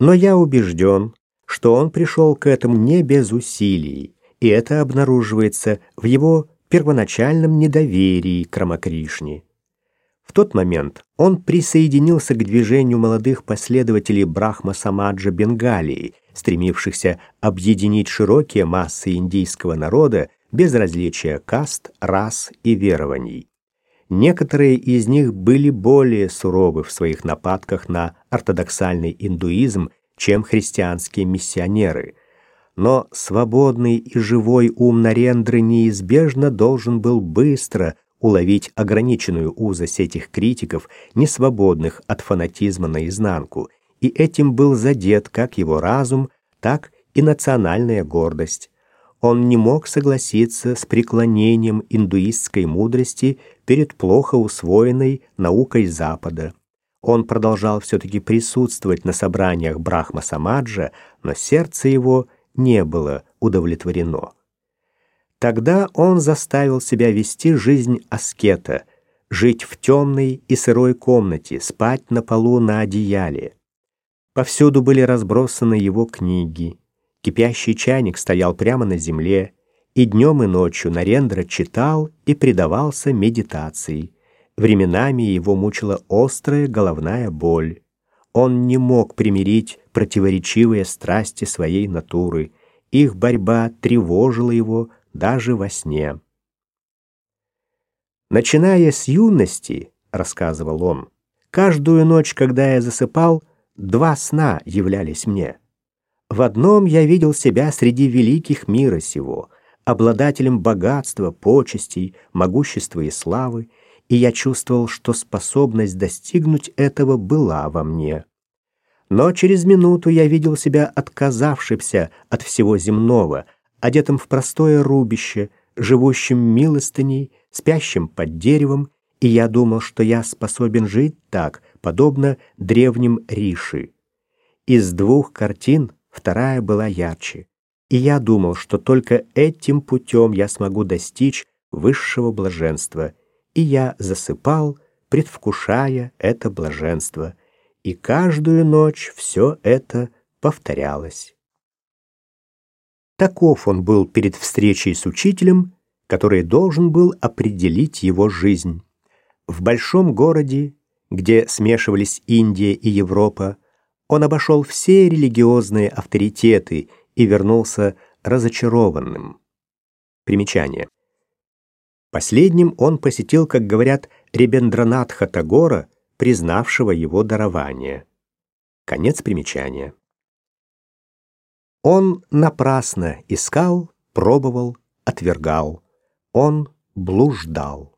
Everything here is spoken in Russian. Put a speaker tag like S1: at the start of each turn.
S1: Но я убежден, что он пришел к этому не без усилий, и это обнаруживается в его первоначальном недоверии к Рамакришне. В тот момент он присоединился к движению молодых последователей Брахма-Самаджа Бенгалии, стремившихся объединить широкие массы индийского народа без различия каст, рас и верований. Некоторые из них были более суровы в своих нападках на ортодоксальный индуизм, чем христианские миссионеры. Но свободный и живой ум Нарендры неизбежно должен был быстро уловить ограниченную узость этих критиков, не свободных от фанатизма наизнанку, и этим был задет как его разум, так и национальная гордость. Он не мог согласиться с преклонением индуистской мудрости перед плохо усвоенной наукой Запада. Он продолжал все-таки присутствовать на собраниях Брахма-Самаджа, но сердце его не было удовлетворено. Тогда он заставил себя вести жизнь аскета, жить в темной и сырой комнате, спать на полу на одеяле. Повсюду были разбросаны его книги. Кипящий чайник стоял прямо на земле, и днем и ночью Нарендра читал и предавался медитации. Временами его мучила острая головная боль. Он не мог примирить противоречивые страсти своей натуры. Их борьба тревожила его даже во сне. «Начиная с юности, — рассказывал он, — каждую ночь, когда я засыпал, два сна являлись мне. В одном я видел себя среди великих мира сего, обладателем богатства, почестей, могущества и славы, и я чувствовал, что способность достигнуть этого была во мне. Но через минуту я видел себя отказавшимся от всего земного, одетым в простое рубище, живущим милостыней, спящим под деревом, и я думал, что я способен жить так, подобно древним Риши. Из двух картин вторая была ярче и я думал, что только этим путем я смогу достичь высшего блаженства, и я засыпал, предвкушая это блаженство, и каждую ночь все это повторялось. Таков он был перед встречей с учителем, который должен был определить его жизнь. В большом городе, где смешивались Индия и Европа, он обошел все религиозные авторитеты и вернулся разочарованным. Примечание. Последним он посетил, как говорят, Ребендранатха Тагора, признавшего его дарование. Конец примечания. Он напрасно искал, пробовал, отвергал. Он блуждал.